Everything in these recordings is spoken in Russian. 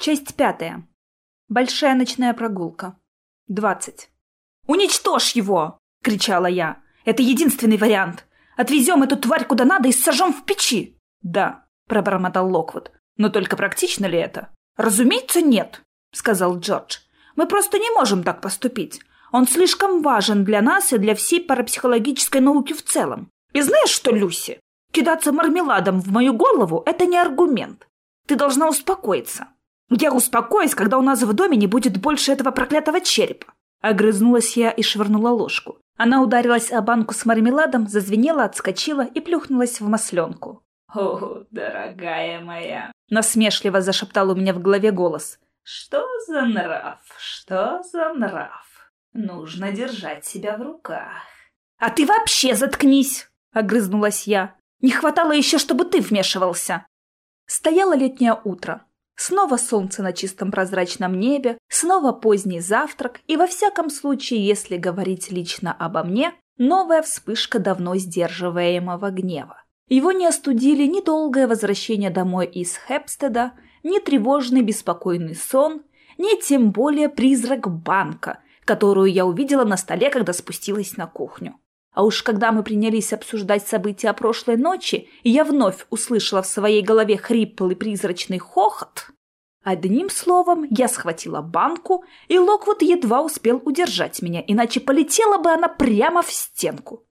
Часть пятая. Большая ночная прогулка. Двадцать. «Уничтожь его!» — кричала я. «Это единственный вариант. Отвезем эту тварь куда надо и сожжем в печи!» «Да», — пробормотал Локвуд. «Но только практично ли это?» «Разумеется, нет», — сказал Джордж. «Мы просто не можем так поступить. Он слишком важен для нас и для всей парапсихологической науки в целом. И знаешь что, Люси? Кидаться мармеладом в мою голову — это не аргумент. Ты должна успокоиться. Я успокоюсь, когда у нас в доме не будет больше этого проклятого черепа. Огрызнулась я и швырнула ложку. Она ударилась о банку с мармеладом, зазвенела, отскочила и плюхнулась в масленку. «О, дорогая моя!» — насмешливо зашептал у меня в голове голос. «Что за нрав? Что за нрав? Нужно держать себя в руках». «А ты вообще заткнись!» — огрызнулась я. «Не хватало еще, чтобы ты вмешивался!» Стояло летнее утро. Снова солнце на чистом прозрачном небе, снова поздний завтрак, и во всяком случае, если говорить лично обо мне, новая вспышка давно сдерживаемого гнева. Его не остудили ни долгое возвращение домой из Хепстеда, ни тревожный беспокойный сон, ни тем более призрак банка, которую я увидела на столе, когда спустилась на кухню. А уж когда мы принялись обсуждать события прошлой ночи, и я вновь услышала в своей голове хриплый призрачный хохот, одним словом, я схватила банку, и Локвуд едва успел удержать меня, иначе полетела бы она прямо в стенку.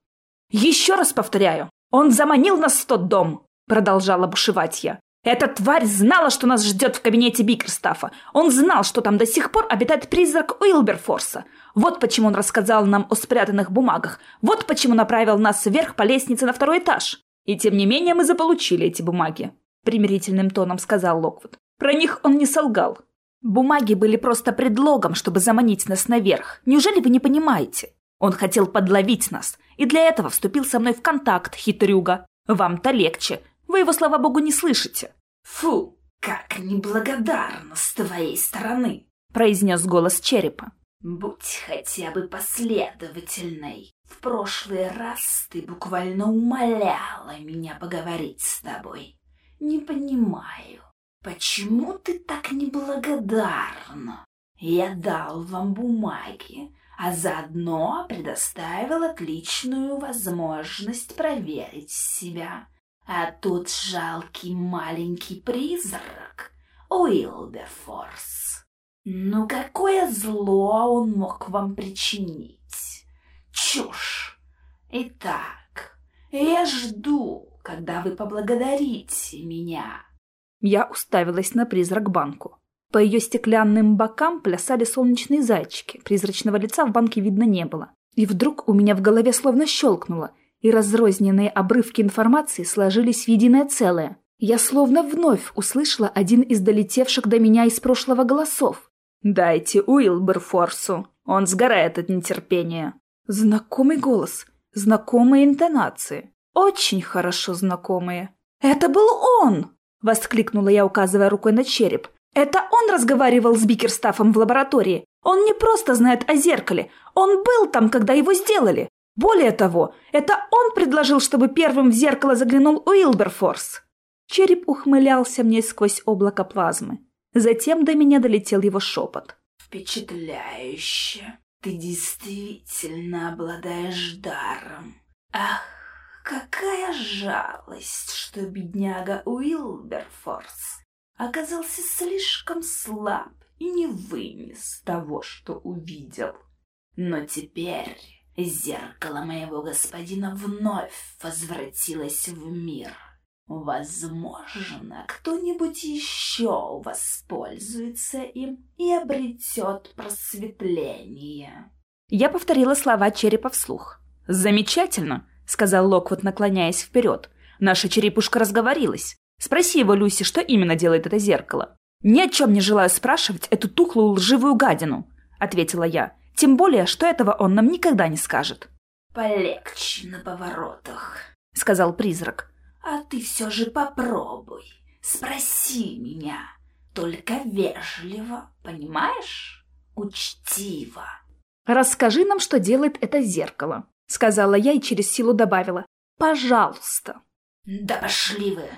«Еще раз повторяю, он заманил нас в тот дом!» — продолжала бушевать я. Эта тварь знала, что нас ждет в кабинете Бикерстафа. Он знал, что там до сих пор обитает призрак Уилберфорса. Вот почему он рассказал нам о спрятанных бумагах. Вот почему направил нас вверх по лестнице на второй этаж. И тем не менее мы заполучили эти бумаги. Примирительным тоном сказал Локвуд. Про них он не солгал. Бумаги были просто предлогом, чтобы заманить нас наверх. Неужели вы не понимаете? Он хотел подловить нас. И для этого вступил со мной в контакт, хитрюга. Вам-то легче. Вы его, слава богу, не слышите. «Фу, как неблагодарно с твоей стороны!» — произнес голос черепа. «Будь хотя бы последовательной. В прошлый раз ты буквально умоляла меня поговорить с тобой. Не понимаю, почему ты так неблагодарна? Я дал вам бумаги, а заодно предоставил отличную возможность проверить себя. А тут жалкий маленький призрак Уилберфорс. Ну какое зло он мог вам причинить? Чушь. Итак, я жду, когда вы поблагодарите меня. Я уставилась на призрак банку. По ее стеклянным бокам плясали солнечные зайчики, призрачного лица в банке видно не было. И вдруг у меня в голове словно щелкнуло и разрозненные обрывки информации сложились в единое целое. Я словно вновь услышала один из долетевших до меня из прошлого голосов. «Дайте Уилберфорсу, он сгорает от нетерпения». Знакомый голос, знакомые интонации, очень хорошо знакомые. «Это был он!» — воскликнула я, указывая рукой на череп. «Это он разговаривал с Бикерстафом в лаборатории. Он не просто знает о зеркале, он был там, когда его сделали. Более того, это он предложил, чтобы первым в зеркало заглянул Уилберфорс. Череп ухмылялся мне сквозь облако плазмы. Затем до меня долетел его шепот. «Впечатляюще! Ты действительно обладаешь даром. Ах, какая жалость, что бедняга Уилберфорс оказался слишком слаб и не вынес того, что увидел. Но теперь Зеркало моего господина вновь возвратилось в мир. Возможно, кто-нибудь еще воспользуется им и обретет просветление. Я повторила слова черепа вслух. «Замечательно», — сказал Локвуд, наклоняясь вперед. «Наша черепушка разговорилась. Спроси его, Люси, что именно делает это зеркало». «Ни о чем не желаю спрашивать эту тухлую лживую гадину», — ответила я. Тем более, что этого он нам никогда не скажет. «Полегче на поворотах», — сказал призрак. «А ты все же попробуй. Спроси меня. Только вежливо, понимаешь? Учтиво». «Расскажи нам, что делает это зеркало», — сказала я и через силу добавила. «Пожалуйста». «Да пошли вы!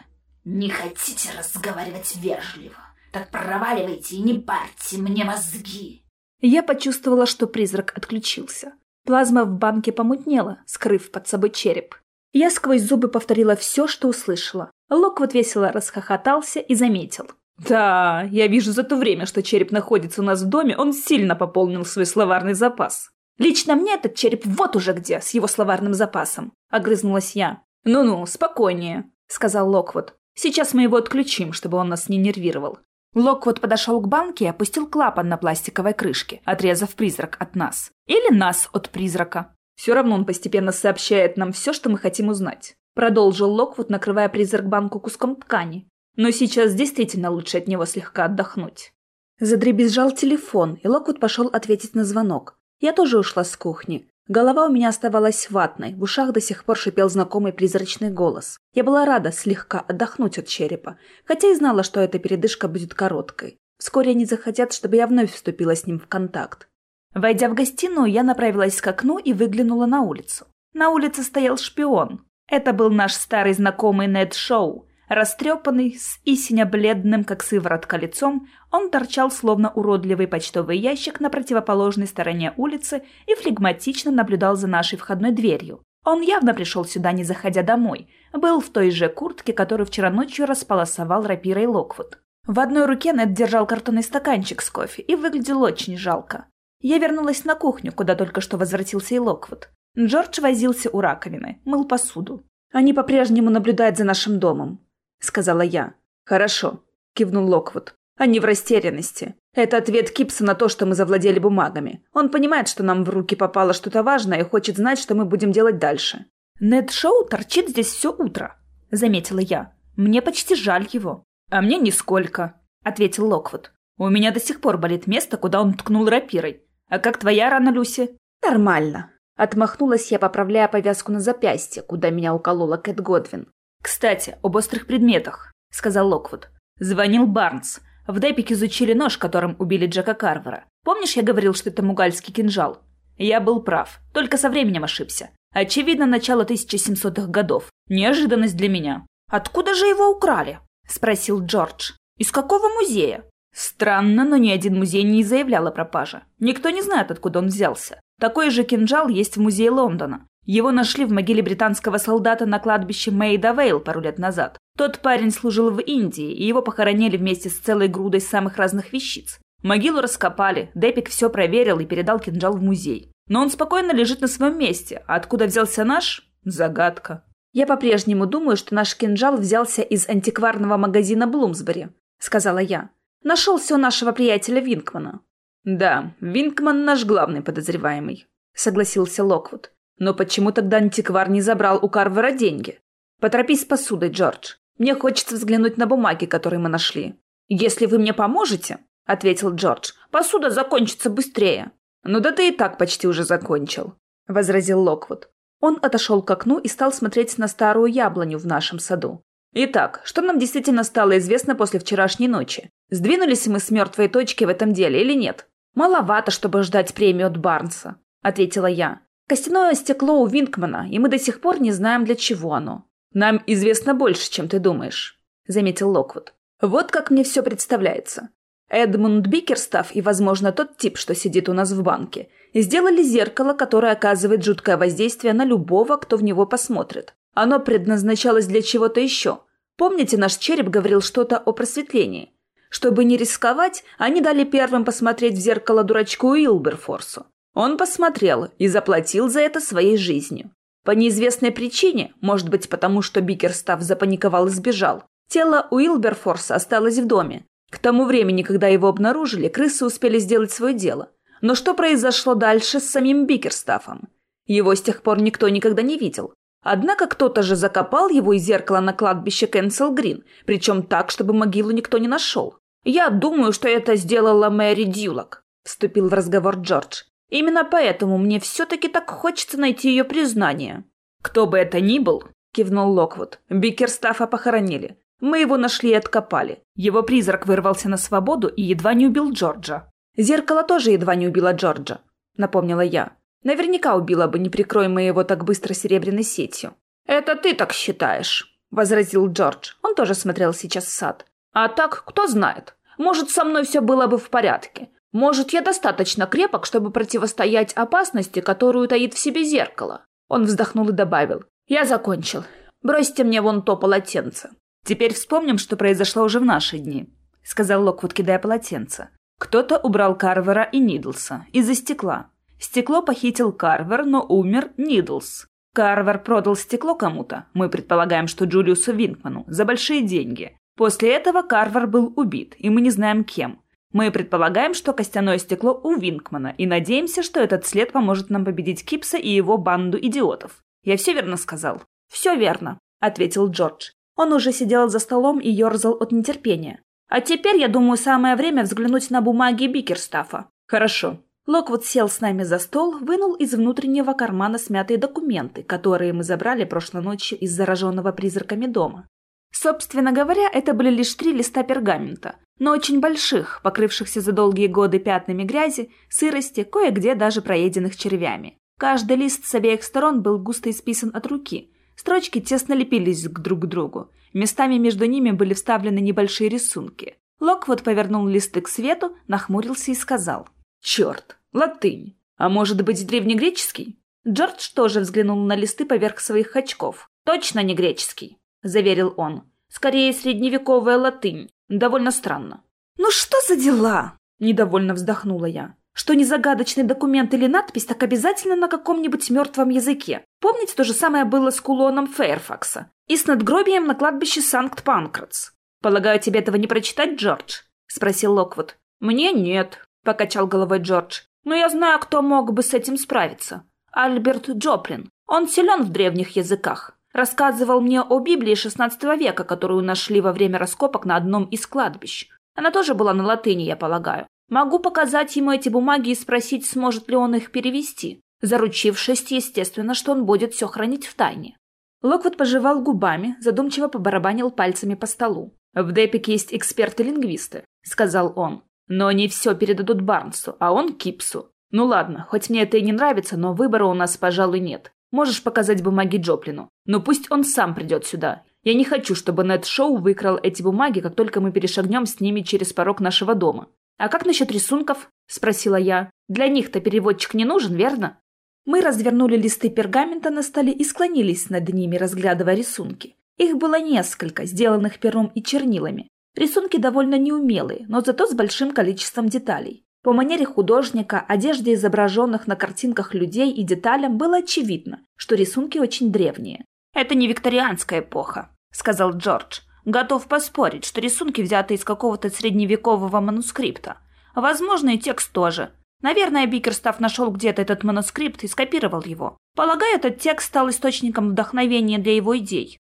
Не хотите разговаривать вежливо? Так проваливайте и не парьте мне мозги. Я почувствовала, что призрак отключился. Плазма в банке помутнела, скрыв под собой череп. Я сквозь зубы повторила все, что услышала. Локвуд весело расхохотался и заметил. «Да, я вижу за то время, что череп находится у нас в доме, он сильно пополнил свой словарный запас». «Лично мне этот череп вот уже где, с его словарным запасом», — огрызнулась я. «Ну-ну, спокойнее», — сказал Локвуд. «Сейчас мы его отключим, чтобы он нас не нервировал». Локвуд подошел к банке и опустил клапан на пластиковой крышке, отрезав призрак от нас. Или нас от призрака. Все равно он постепенно сообщает нам все, что мы хотим узнать. Продолжил Локвуд, накрывая призрак банку куском ткани. Но сейчас действительно лучше от него слегка отдохнуть. Задребезжал телефон, и Локвуд пошел ответить на звонок. Я тоже ушла с кухни. Голова у меня оставалась ватной, в ушах до сих пор шипел знакомый призрачный голос. Я была рада слегка отдохнуть от черепа, хотя и знала, что эта передышка будет короткой. Вскоре они захотят, чтобы я вновь вступила с ним в контакт. Войдя в гостиную, я направилась к окну и выглянула на улицу. На улице стоял шпион. Это был наш старый знакомый Нед Шоу. Растрепанный, с истиня бледным, как сыворотка лицом, он торчал словно уродливый почтовый ящик на противоположной стороне улицы и флегматично наблюдал за нашей входной дверью. Он явно пришел сюда, не заходя домой. Был в той же куртке, которую вчера ночью располосовал рапирой Локвуд. В одной руке Нед держал картонный стаканчик с кофе и выглядел очень жалко. Я вернулась на кухню, куда только что возвратился и Локвуд. Джордж возился у раковины, мыл посуду. «Они по-прежнему наблюдают за нашим домом», — сказала я. «Хорошо», — кивнул Локвуд. «Они в растерянности. Это ответ Кипса на то, что мы завладели бумагами. Он понимает, что нам в руки попало что-то важное и хочет знать, что мы будем делать дальше». «Нед Шоу торчит здесь все утро», — заметила я. «Мне почти жаль его». «А мне нисколько», — ответил Локвуд. «У меня до сих пор болит место, куда он ткнул рапирой. А как твоя рана, Люси?» «Нормально». Отмахнулась я, поправляя повязку на запястье, куда меня уколола Кэт Годвин. «Кстати, об острых предметах», — сказал Локвуд. «Звонил Барнс. В Депик изучили нож, которым убили Джека Карвера. Помнишь, я говорил, что это мугальский кинжал? Я был прав, только со временем ошибся. Очевидно, начало 1700-х годов. Неожиданность для меня». «Откуда же его украли?» — спросил Джордж. «Из какого музея?» Странно, но ни один музей не заявлял о пропаже. Никто не знает, откуда он взялся. Такой же кинжал есть в музее Лондона. Его нашли в могиле британского солдата на кладбище Мейда Вейл пару лет назад. Тот парень служил в Индии, и его похоронили вместе с целой грудой самых разных вещиц. Могилу раскопали, Депик все проверил и передал кинжал в музей. Но он спокойно лежит на своем месте, а откуда взялся наш – загадка. «Я по-прежнему думаю, что наш кинжал взялся из антикварного магазина Блумсбери», – сказала я. Нашелся у нашего приятеля Винкмана. Да, Винкман наш главный подозреваемый, согласился Локвуд. Но почему тогда антиквар не забрал у Карвера деньги? Поторопись с посудой, Джордж. Мне хочется взглянуть на бумаги, которые мы нашли. Если вы мне поможете, ответил Джордж, посуда закончится быстрее. Ну да ты и так почти уже закончил, возразил Локвуд. Он отошел к окну и стал смотреть на старую яблоню в нашем саду. Итак, что нам действительно стало известно после вчерашней ночи? Сдвинулись мы с мертвой точки в этом деле или нет? Маловато, чтобы ждать премию от Барнса, ответила я. Костяное стекло у Винкмана, и мы до сих пор не знаем, для чего оно. Нам известно больше, чем ты думаешь, заметил Локвуд. Вот как мне все представляется. Эдмунд Бикерстав и, возможно, тот тип, что сидит у нас в банке, сделали зеркало, которое оказывает жуткое воздействие на любого, кто в него посмотрит. Оно предназначалось для чего-то еще. Помните, наш череп говорил что-то о просветлении? Чтобы не рисковать, они дали первым посмотреть в зеркало дурачку Уилберфорсу. Он посмотрел и заплатил за это своей жизнью. По неизвестной причине, может быть потому, что Бикерстаф запаниковал и сбежал, тело Уилберфорса осталось в доме. К тому времени, когда его обнаружили, крысы успели сделать свое дело. Но что произошло дальше с самим Бикерстафом? Его с тех пор никто никогда не видел. Однако кто-то же закопал его из зеркала на кладбище Кэнсел Грин, причем так, чтобы могилу никто не нашел. «Я думаю, что это сделала Мэри Дьюлок», — вступил в разговор Джордж. «Именно поэтому мне все-таки так хочется найти ее признание». «Кто бы это ни был», — кивнул Локвуд, — «Бикерстафа похоронили. Мы его нашли и откопали. Его призрак вырвался на свободу и едва не убил Джорджа». «Зеркало тоже едва не убило Джорджа», — напомнила я. Наверняка убила бы, не прикрой мы его так быстро серебряной сетью. «Это ты так считаешь», — возразил Джордж. Он тоже смотрел сейчас в сад. «А так, кто знает. Может, со мной все было бы в порядке. Может, я достаточно крепок, чтобы противостоять опасности, которую таит в себе зеркало. Он вздохнул и добавил. Я закончил. Бросьте мне вон то полотенце. Теперь вспомним, что произошло уже в наши дни, сказал Локвуд, кидая полотенце. Кто-то убрал Карвера и Нидлса из-за стекла. Стекло похитил Карвер, но умер Нидлс. Карвер продал стекло кому-то, мы предполагаем, что Джулиусу Винкману, за большие деньги. После этого Карвер был убит, и мы не знаем кем. Мы предполагаем, что костяное стекло у Винкмана, и надеемся, что этот след поможет нам победить Кипса и его банду идиотов. Я все верно сказал? Все верно, ответил Джордж. Он уже сидел за столом и ерзал от нетерпения. А теперь, я думаю, самое время взглянуть на бумаги Бикерстафа. Хорошо. Локвуд сел с нами за стол, вынул из внутреннего кармана смятые документы, которые мы забрали прошлой ночью из зараженного призраками дома. Собственно говоря, это были лишь три листа пергамента, но очень больших, покрывшихся за долгие годы пятнами грязи, сырости, кое-где даже проеденных червями. Каждый лист с обеих сторон был густо исписан от руки. Строчки тесно лепились друг к другу. Местами между ними были вставлены небольшие рисунки. Локвуд повернул листы к свету, нахмурился и сказал. «Черт, латынь. А может быть, древнегреческий?» Джордж тоже взглянул на листы поверх своих очков. «Точно не греческий», — заверил он. «Скорее, средневековая латынь. Довольно странно». «Ну что за дела?» — недовольно вздохнула я. «Что не загадочный документ или надпись, так обязательно на каком-нибудь мертвом языке. Помните, то же самое было с кулоном Фейрфакса и с надгробием на кладбище Санкт-Панкратс? Полагаю, тебе этого не прочитать, Джордж?» — спросил Локвуд. «Мне нет», — покачал головой Джордж. «Но я знаю, кто мог бы с этим справиться. Альберт Джоплин. Он силен в древних языках. Рассказывал мне о Библии XVI века, которую нашли во время раскопок на одном из кладбищ. Она тоже была на латыни, я полагаю. Могу показать ему эти бумаги и спросить, сможет ли он их перевести, заручившись, естественно, что он будет все хранить в тайне. Локвуд пожевал губами, задумчиво побарабанил пальцами по столу. «В Депике есть эксперты-лингвисты», — сказал он. «Но они все передадут Барнсу, а он Кипсу. Ну ладно, хоть мне это и не нравится, но выбора у нас, пожалуй, нет. Можешь показать бумаги Джоплину. Но пусть он сам придет сюда. Я не хочу, чтобы Нед Шоу выкрал эти бумаги, как только мы перешагнем с ними через порог нашего дома. А как насчет рисунков? Спросила я. Для них-то переводчик не нужен, верно? Мы развернули листы пергамента на столе и склонились над ними, разглядывая рисунки. Их было несколько, сделанных пером и чернилами. Рисунки довольно неумелые, но зато с большим количеством деталей. По манере художника, одежде изображенных на картинках людей и деталям было очевидно, что рисунки очень древние. «Это не викторианская эпоха», — сказал Джордж. «Готов поспорить, что рисунки взяты из какого-то средневекового манускрипта. Возможно, и текст тоже. Наверное, Бикерстав нашел где-то этот манускрипт и скопировал его. Полагаю, этот текст стал источником вдохновения для его идей.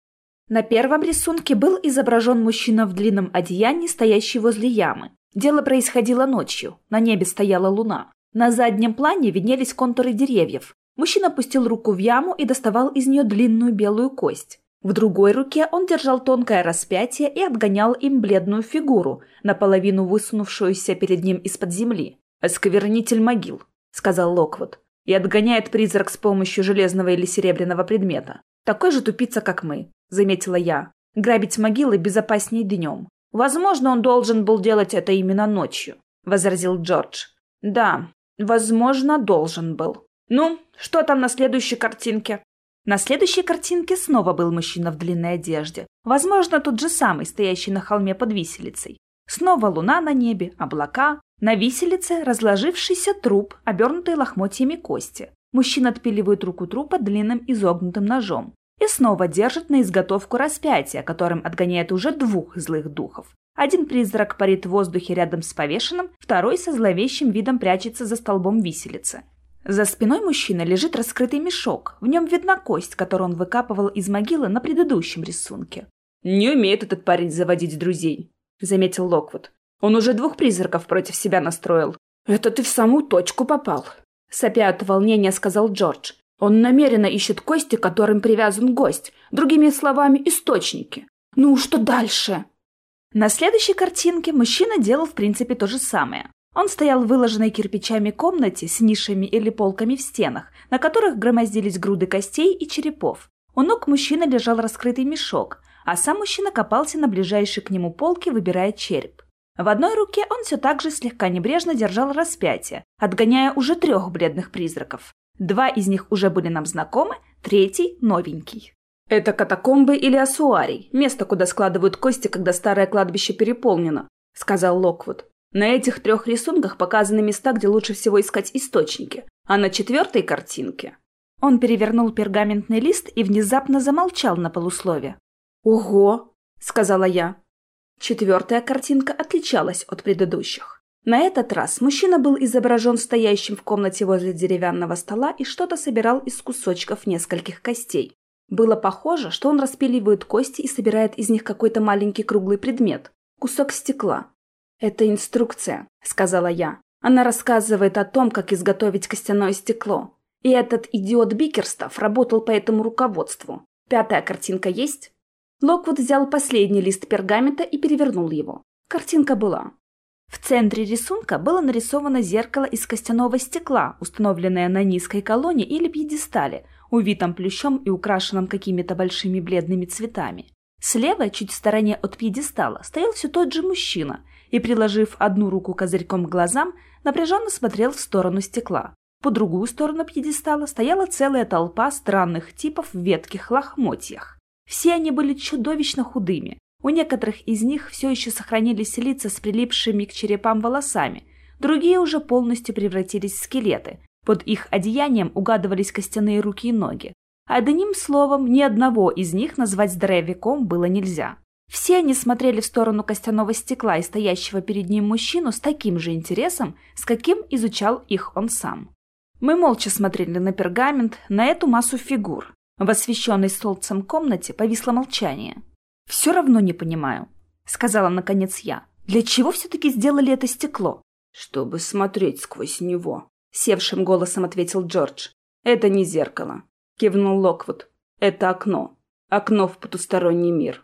На первом рисунке был изображен мужчина в длинном одеянии, стоящий возле ямы. Дело происходило ночью. На небе стояла луна. На заднем плане виднелись контуры деревьев. Мужчина опустил руку в яму и доставал из нее длинную белую кость. В другой руке он держал тонкое распятие и отгонял им бледную фигуру, наполовину высунувшуюся перед ним из-под земли. «Осквернитель могил», — сказал Локвуд, «и отгоняет призрак с помощью железного или серебряного предмета. Такой же тупица, как мы», — заметила я. «Грабить могилы безопаснее днем. «Возможно, он должен был делать это именно ночью», — возразил Джордж. «Да, возможно, должен был. Ну, что там на следующей картинке?» На следующей картинке снова был мужчина в длинной одежде. Возможно, тот же самый, стоящий на холме под виселицей. Снова луна на небе, облака. На виселице разложившийся труп, обернутый лохмотьями кости. Мужчина отпиливает руку трупа длинным изогнутым ножом и снова держит на изготовку распятие, которым отгоняет уже двух злых духов. Один призрак парит в воздухе рядом с повешенным, второй со зловещим видом прячется за столбом виселицы. За спиной мужчины лежит раскрытый мешок, в нем видна кость, которую он выкапывал из могилы на предыдущем рисунке. «Не умеет этот парень заводить друзей», — заметил Локвуд. «Он уже двух призраков против себя настроил». «Это ты в самую точку попал», — сопя от волнения сказал Джордж. Он намеренно ищет кости, к которым привязан гость, другими словами, источники. Ну, что дальше? На следующей картинке мужчина делал в принципе то же самое. Он стоял в выложенной кирпичами комнате с нишами или полками в стенах, на которых громоздились груды костей и черепов. У ног мужчины лежал раскрытый мешок, а сам мужчина копался на ближайшей к нему полке, выбирая череп. В одной руке он все так же слегка небрежно держал распятие, отгоняя уже трех бледных призраков. Два из них уже были нам знакомы, третий — новенький. «Это катакомбы или асуарий, место, куда складывают кости, когда старое кладбище переполнено», — сказал Локвуд. «На этих трех рисунках показаны места, где лучше всего искать источники, а на четвертой картинке...» Он перевернул пергаментный лист и внезапно замолчал на полуслове. «Ого!» — сказала я. Четвертая картинка отличалась от предыдущих. На этот раз мужчина был изображен стоящим в комнате возле деревянного стола и что-то собирал из кусочков нескольких костей. Было похоже, что он распиливает кости и собирает из них какой-то маленький круглый предмет – кусок стекла. «Это инструкция», – сказала я. Она рассказывает о том, как изготовить костяное стекло. И этот идиот Бикерстов работал по этому руководству. Пятая картинка есть? Локвуд взял последний лист пергамента и перевернул его. Картинка была. В центре рисунка было нарисовано зеркало из костяного стекла, установленное на низкой колонне или пьедестале, увитом плющом и украшенном какими-то большими бледными цветами. Слева, чуть в стороне от пьедестала, стоял все тот же мужчина и, приложив одну руку козырьком к глазам, напряженно смотрел в сторону стекла. По другую сторону пьедестала стояла целая толпа странных типов в ветких лохмотьях. Все они были чудовищно худыми. У некоторых из них все еще сохранились лица с прилипшими к черепам волосами, другие уже полностью превратились в скелеты. Под их одеянием угадывались костяные руки и ноги. Одним словом, ни одного из них назвать здоровяком было нельзя. Все они смотрели в сторону костяного стекла и стоящего перед ним мужчину с таким же интересом, с каким изучал их он сам. Мы молча смотрели на пергамент, на эту массу фигур, в освещенной солнцем комнате повисло молчание. «Все равно не понимаю», — сказала наконец я. «Для чего все-таки сделали это стекло?» «Чтобы смотреть сквозь него», — севшим голосом ответил Джордж. «Это не зеркало», — кивнул Локвуд. «Это окно. Окно в потусторонний мир».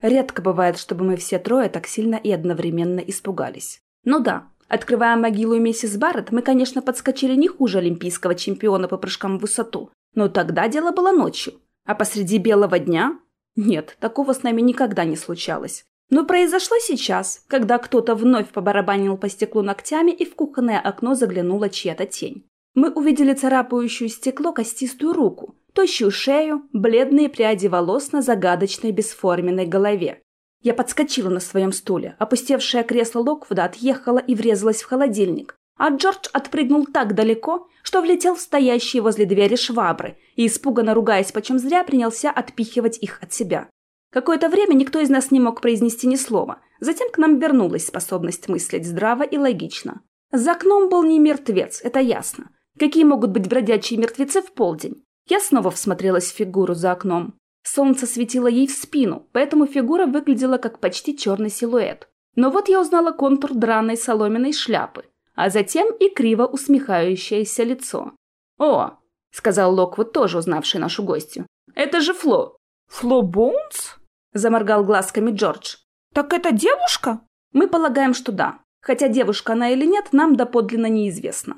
Редко бывает, чтобы мы все трое так сильно и одновременно испугались. Ну да, открывая могилу миссис Барретт, мы, конечно, подскочили не хуже олимпийского чемпиона по прыжкам в высоту, но тогда дело было ночью. А посреди белого дня? Нет, такого с нами никогда не случалось. Но произошло сейчас, когда кто-то вновь побарабанил по стеклу ногтями и в кухонное окно заглянула чья-то тень. Мы увидели царапающую стекло костистую руку, тощую шею, бледные пряди волос на загадочной бесформенной голове. Я подскочила на своем стуле, опустевшее кресло Локвуда отъехало и врезалось в холодильник, а Джордж отпрыгнул так далеко, что влетел в стоящие возле двери швабры и, испуганно ругаясь почем зря, принялся отпихивать их от себя. Какое-то время никто из нас не мог произнести ни слова. Затем к нам вернулась способность мыслить здраво и логично. За окном был не мертвец, это ясно. Какие могут быть бродячие мертвецы в полдень? Я снова всмотрелась в фигуру за окном. Солнце светило ей в спину, поэтому фигура выглядела как почти черный силуэт. Но вот я узнала контур драной соломенной шляпы, а затем и криво усмехающееся лицо. «О!» — сказал Локвуд, тоже узнавший нашу гостью. «Это же Фло!» «Фло Боунс?» — заморгал глазками Джордж. «Так это девушка?» «Мы полагаем, что да. Хотя девушка она или нет, нам доподлинно неизвестно».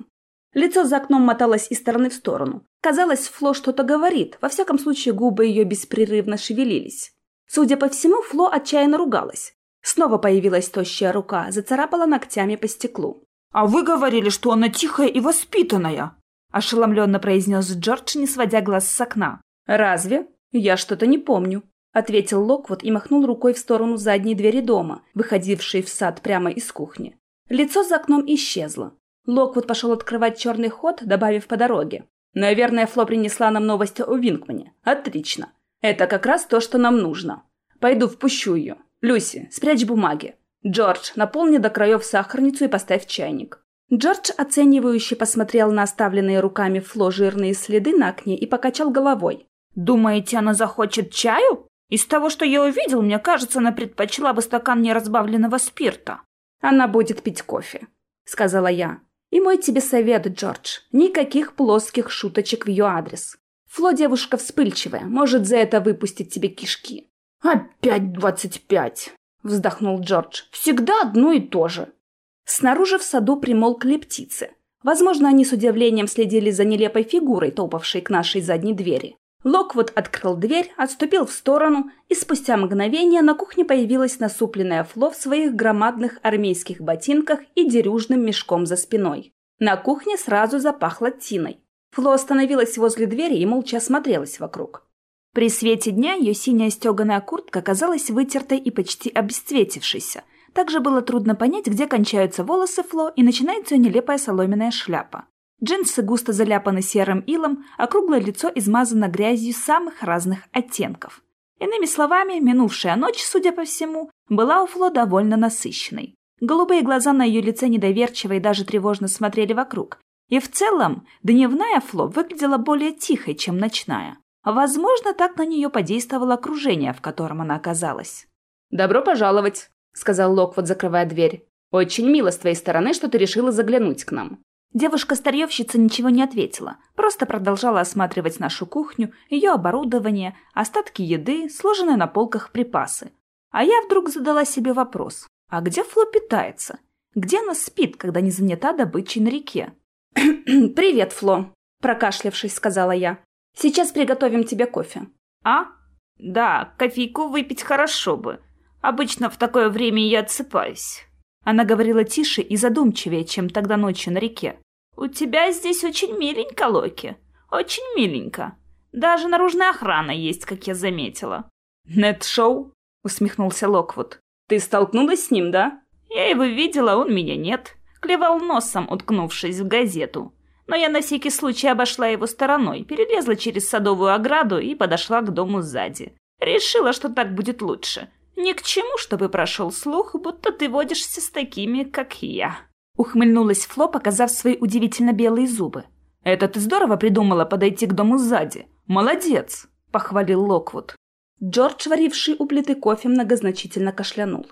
Лицо за окном моталось из стороны в сторону. Казалось, Фло что-то говорит, во всяком случае губы ее беспрерывно шевелились. Судя по всему, Фло отчаянно ругалась. Снова появилась тощая рука, зацарапала ногтями по стеклу. «А вы говорили, что она тихая и воспитанная!» – ошеломленно произнес Джордж, не сводя глаз с окна. «Разве? Я что-то не помню», – ответил Локвуд и махнул рукой в сторону задней двери дома, выходившей в сад прямо из кухни. Лицо за окном исчезло. Локвуд пошел открывать черный ход, добавив по дороге. «Наверное, Фло принесла нам новости о Винкмане. Отлично. Это как раз то, что нам нужно. Пойду впущу ее. Люси, спрячь бумаги. «Джордж, наполни до краев сахарницу и поставь чайник». Джордж оценивающе посмотрел на оставленные руками Фло жирные следы на окне и покачал головой. «Думаете, она захочет чаю? Из того, что я увидел, мне кажется, она предпочла бы стакан неразбавленного спирта». «Она будет пить кофе», — сказала я. «И мой тебе совет, Джордж, никаких плоских шуточек в ее адрес. Фло девушка вспыльчивая, может за это выпустить тебе кишки». «Опять двадцать пять!» Вздохнул Джордж. «Всегда одно и то же». Снаружи в саду примолкли птицы. Возможно, они с удивлением следили за нелепой фигурой, топавшей к нашей задней двери. Локвуд открыл дверь, отступил в сторону, и спустя мгновение на кухне появилась насупленная Фло в своих громадных армейских ботинках и дерюжным мешком за спиной. На кухне сразу запахло тиной. Фло остановилась возле двери и молча осмотрелась вокруг. При свете дня ее синяя стеганая куртка казалась вытертой и почти обесцветившейся. Также было трудно понять, где кончаются волосы Фло и начинается ее нелепая соломенная шляпа. Джинсы густо заляпаны серым илом, а круглое лицо измазано грязью самых разных оттенков. Иными словами, минувшая ночь, судя по всему, была у Фло довольно насыщенной. Голубые глаза на ее лице недоверчиво и даже тревожно смотрели вокруг. И в целом, дневная Фло выглядела более тихой, чем ночная. Возможно, так на нее подействовало окружение, в котором она оказалась. «Добро пожаловать», — сказал Локвуд, закрывая дверь. «Очень мило с твоей стороны, что ты решила заглянуть к нам. Девушка-старьевщица ничего не ответила, просто продолжала осматривать нашу кухню, ее оборудование, остатки еды, сложенные на полках припасы. А я вдруг задала себе вопрос, а где Фло питается? Где она спит, когда не занята добычей на реке? «Привет, Фло», – прокашлявшись, сказала я. «Сейчас приготовим тебе кофе». «А? Да, кофейку выпить хорошо бы. Обычно в такое время я отсыпаюсь». Она говорила тише и задумчивее, чем тогда ночью на реке. «У тебя здесь очень миленько, Локи. Очень миленько. Даже наружная охрана есть, как я заметила». «Нет-шоу?» — усмехнулся Локвуд. «Ты столкнулась с ним, да?» «Я его видела, он меня нет. Клевал носом, уткнувшись в газету. Но я на всякий случай обошла его стороной, перелезла через садовую ограду и подошла к дому сзади. Решила, что так будет лучше. Ни к чему, чтобы прошел слух, будто ты водишься с такими, как я». Ухмыльнулась Фло, показав свои удивительно белые зубы. «Это ты здорово придумала подойти к дому сзади. Молодец!» – похвалил Локвуд. Джордж, варивший у плиты кофе, многозначительно кашлянул.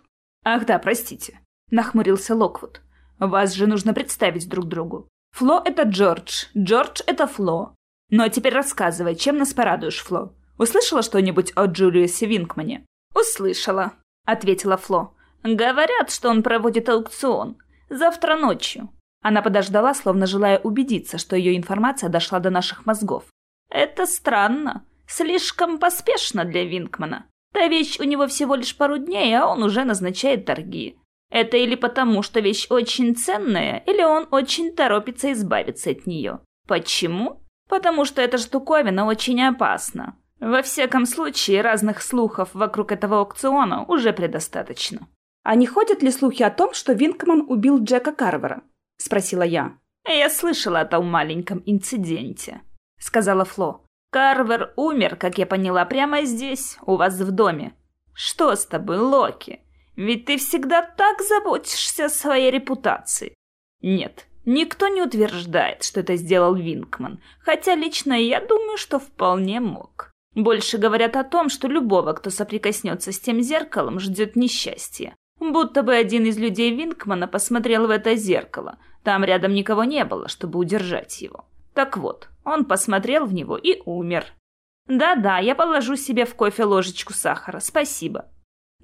«Ах да, простите», – нахмурился Локвуд. «Вас же нужно представить друг другу. Фло – это Джордж, Джордж – это Фло. Ну а теперь рассказывай, чем нас порадуешь, Фло? Услышала что-нибудь о Джулиусе Винкмане?» «Услышала», – ответила Фло. «Говорят, что он проводит аукцион. Завтра ночью». Она подождала, словно желая убедиться, что ее информация дошла до наших мозгов. «Это странно. Слишком поспешно для Винкмана. Та вещь у него всего лишь пару дней, а он уже назначает торги. Это или потому, что вещь очень ценная, или он очень торопится избавиться от нее. Почему? Потому что эта штуковина очень опасна. Во всяком случае, разных слухов вокруг этого аукциона уже предостаточно. «А не ходят ли слухи о том, что Винкман убил Джека Карвера?» – спросила я. «Я слышала о том маленьком инциденте», – сказала Фло. «Карвер умер, как я поняла, прямо здесь, у вас в доме. Что с тобой, Локи? Ведь ты всегда так заботишься о своей репутации». «Нет, никто не утверждает, что это сделал Винкман, хотя лично я думаю, что вполне мог. Больше говорят о том, что любого, кто соприкоснется с тем зеркалом, ждет несчастье. Будто бы один из людей Винкмана посмотрел в это зеркало. Там рядом никого не было, чтобы удержать его. Так вот, он посмотрел в него и умер. Да-да, я положу себе в кофе ложечку сахара, спасибо.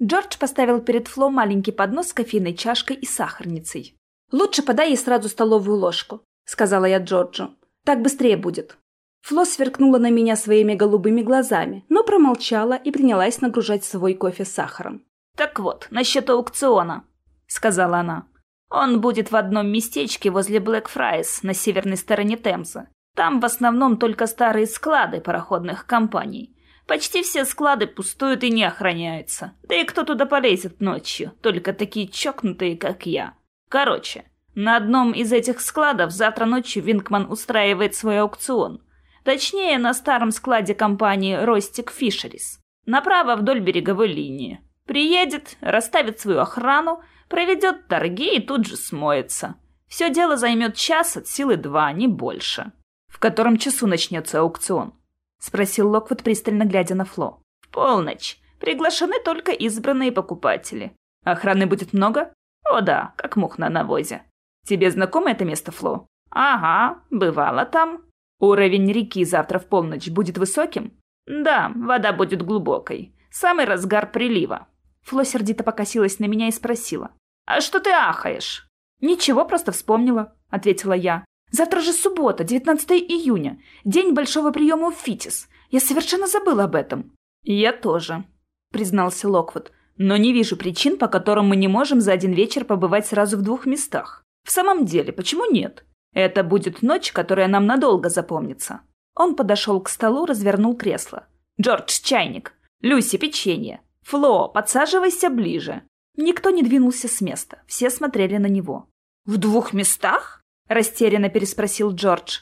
Джордж поставил перед Фло маленький поднос с кофейной чашкой и сахарницей. «Лучше подай ей сразу столовую ложку», — сказала я Джорджу. «Так быстрее будет». Фло сверкнула на меня своими голубыми глазами, но промолчала и принялась нагружать свой кофе сахаром. «Так вот, насчет аукциона», — сказала она. «Он будет в одном местечке возле Блэкфрайерс на северной стороне Темзы. Там в основном только старые склады пароходных компаний. Почти все склады пустуют и не охраняются. Да и кто туда полезет ночью, только такие чокнутые, как я. Короче, на одном из этих складов завтра ночью Винкман устраивает свой аукцион. Точнее, на старом складе компании «Ростик Фишерис». Направо вдоль береговой линии. Приедет, расставит свою охрану, проведет торги и тут же смоется. Все дело займет час от силы два, не больше. В котором часу начнется аукцион? Спросил Локвуд, пристально глядя на Фло. В полночь. Приглашены только избранные покупатели. Охраны будет много? О да, как мух на навозе. Тебе знакомо это место, Фло? Ага, бывало там. Уровень реки завтра в полночь будет высоким? Да, вода будет глубокой. Самый разгар прилива. Фло сердито покосилась на меня и спросила. «А что ты ахаешь?» «Ничего, просто вспомнила», — ответила я. «Завтра же суббота, 19 июня, день большого приема в ФИТИС. Я совершенно забыл об этом». «Я тоже», — признался Локвуд. «Но не вижу причин, по которым мы не можем за один вечер побывать сразу в двух местах. В самом деле, почему нет? Это будет ночь, которая нам надолго запомнится». Он подошел к столу, развернул кресло. «Джордж, чайник! Люси, печенье! Фло, подсаживайся ближе!» Никто не двинулся с места, все смотрели на него. «В двух местах?» – растерянно переспросил Джордж.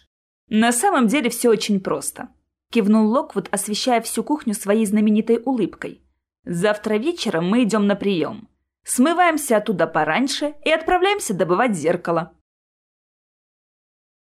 «На самом деле все очень просто», – кивнул Локвуд, освещая всю кухню своей знаменитой улыбкой. «Завтра вечером мы идем на прием. Смываемся оттуда пораньше и отправляемся добывать зеркало».